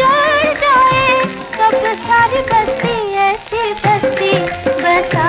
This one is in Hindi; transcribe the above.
जाए सब सारी बस्ती ऐसी बस्ती बसा